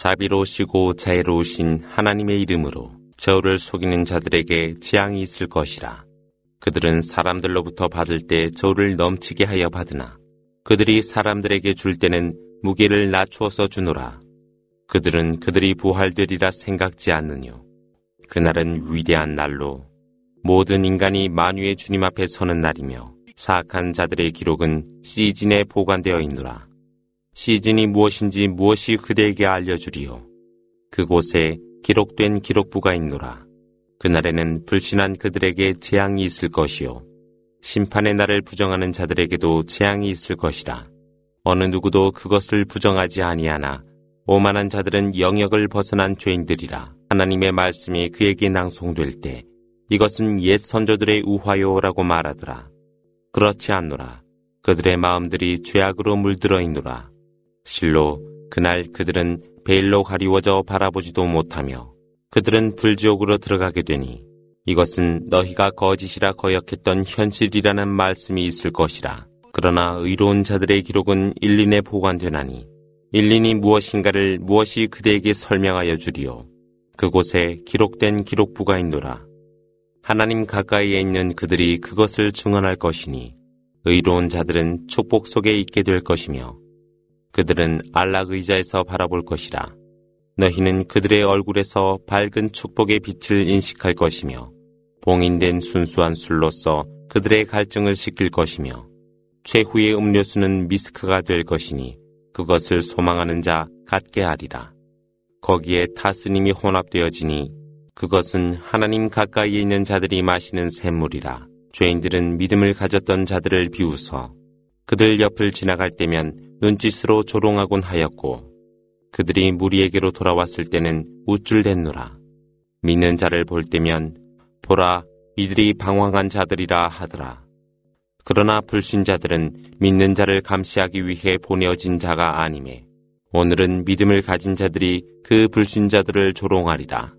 자비로우시고 자애로우신 하나님의 이름으로 저를 속이는 자들에게 재앙이 있을 것이라. 그들은 사람들로부터 받을 때 저를 넘치게 하여 받으나 그들이 사람들에게 줄 때는 무게를 낮추어서 주노라. 그들은 그들이 부활되리라 생각지 않느뇨. 그날은 위대한 날로 모든 인간이 만유의 주님 앞에 서는 날이며 사악한 자들의 기록은 시즌에 보관되어 있노라. 시즌이 무엇인지 무엇이 그대에게 알려주리요. 그곳에 기록된 기록부가 있노라. 그날에는 불신한 그들에게 재앙이 있을 것이요. 심판의 날을 부정하는 자들에게도 재앙이 있을 것이라. 어느 누구도 그것을 부정하지 아니하나 오만한 자들은 영역을 벗어난 죄인들이라. 하나님의 말씀이 그에게 낭송될 때 이것은 옛 선조들의 우화요라고 말하더라. 그렇지 않노라. 그들의 마음들이 죄악으로 물들어 있노라. 실로 그날 그들은 베일로 가리워져 바라보지도 못하며 그들은 불지옥으로 들어가게 되니 이것은 너희가 거짓이라 거역했던 현실이라는 말씀이 있을 것이라. 그러나 의로운 자들의 기록은 일린에 보관되나니 일린이 무엇인가를 무엇이 그대에게 설명하여 주리요. 그곳에 기록된 기록부가 있노라. 하나님 가까이에 있는 그들이 그것을 증언할 것이니 의로운 자들은 축복 속에 있게 될 것이며 그들은 안락 의자에서 바라볼 것이라. 너희는 그들의 얼굴에서 밝은 축복의 빛을 인식할 것이며 봉인된 순수한 술로서 그들의 갈증을 식힐 것이며 최후의 음료수는 미스크가 될 것이니 그것을 소망하는 자 갖게 하리라. 거기에 타스님이 혼합되어지니 그것은 하나님 가까이에 있는 자들이 마시는 샘물이라. 죄인들은 믿음을 가졌던 자들을 비웃어 그들 옆을 지나갈 때면 눈짓으로 조롱하곤 하였고 그들이 무리에게로 돌아왔을 때는 우쭐댔노라. 믿는 자를 볼 때면 보라 이들이 방황한 자들이라 하더라. 그러나 불신자들은 믿는 자를 감시하기 위해 보내어진 자가 아니매 오늘은 믿음을 가진 자들이 그 불신자들을 조롱하리라.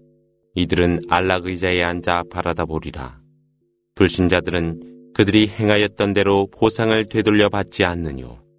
이들은 안락 의자에 앉아 바라다 보리라. 불신자들은 그들이 행하였던 대로 보상을 되돌려 받지 않느뇨.